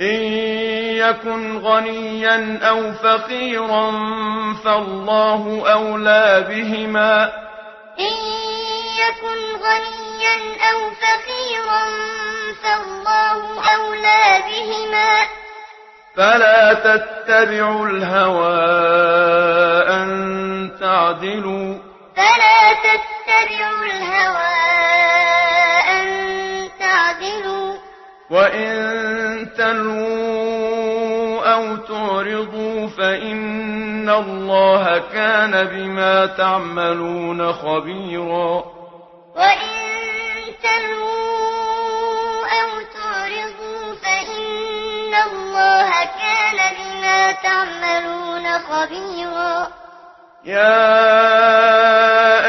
يكن غنيا أو فقيرا فالله أولى بهما. إن يكن غنيا أو فقيرا فالله أولى بهما. فلا تتبعوا الهوى أن تعدلوا. فلا تتبعوا الهوى وَإِن تَلُوا أَوْ تُعْرِضُوا فَإِنَّ اللَّهَ كَانَ بِمَا تَعْمَلُونَ خَبِيرًا. وَإِن تَلُوا أَوْ تُعْرِضُوا فَإِنَّ اللَّهَ كَانَ بِمَا تَعْمَلُونَ خَبِيرًا. يَا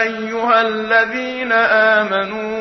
أَيُّهَا الَّذِينَ آمَنُوا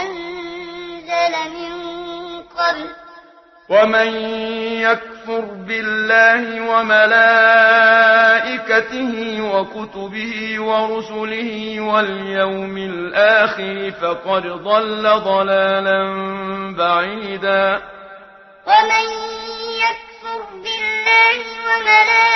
أنزل من قبل. ومن يكفر بالله وملائكته وكتبه ورسله واليوم الآخر فقد ضل ضلالا بعيدا. ومن يكفر بالله وملائكته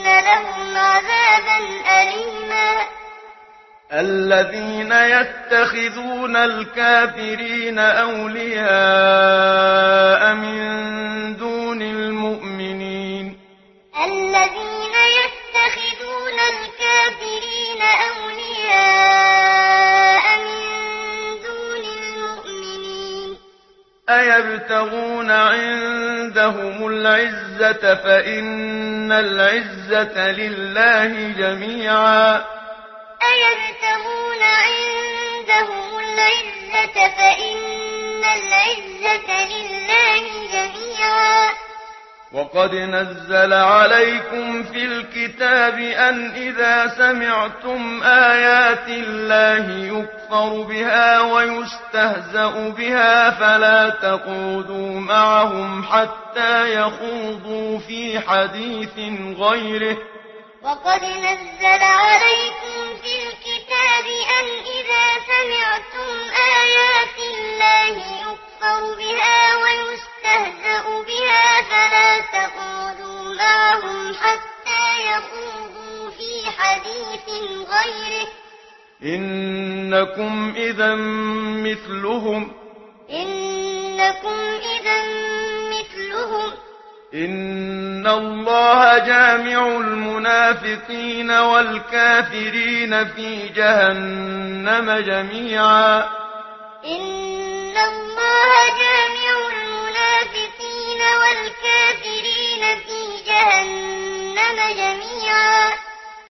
إِنَّ لهم عذابا أليما الذين يتخذون الكافرين أولياء من دون المؤمنين الذين يتخذون الكافرين أولياء من دون المؤمنين أيبتغون عند لهم العزة فإن العزة لله جميعا أيبتغون عندهم العزة فإن العزة لله جميعا وقد نزل عليكم في الكتاب أن إذا سمعتم آيات الله يكفر بها ويستهزأ بها فلا تقودوا معهم حتى يخوضوا في حديث غيره. وقد نزل عليكم في الكتاب أن إذا سمعتم حديث غيره. إنكم إذا مثلهم. إنكم إذا مثلهم. إن الله جامع المنافقين والكافرين في جهنم جميعا.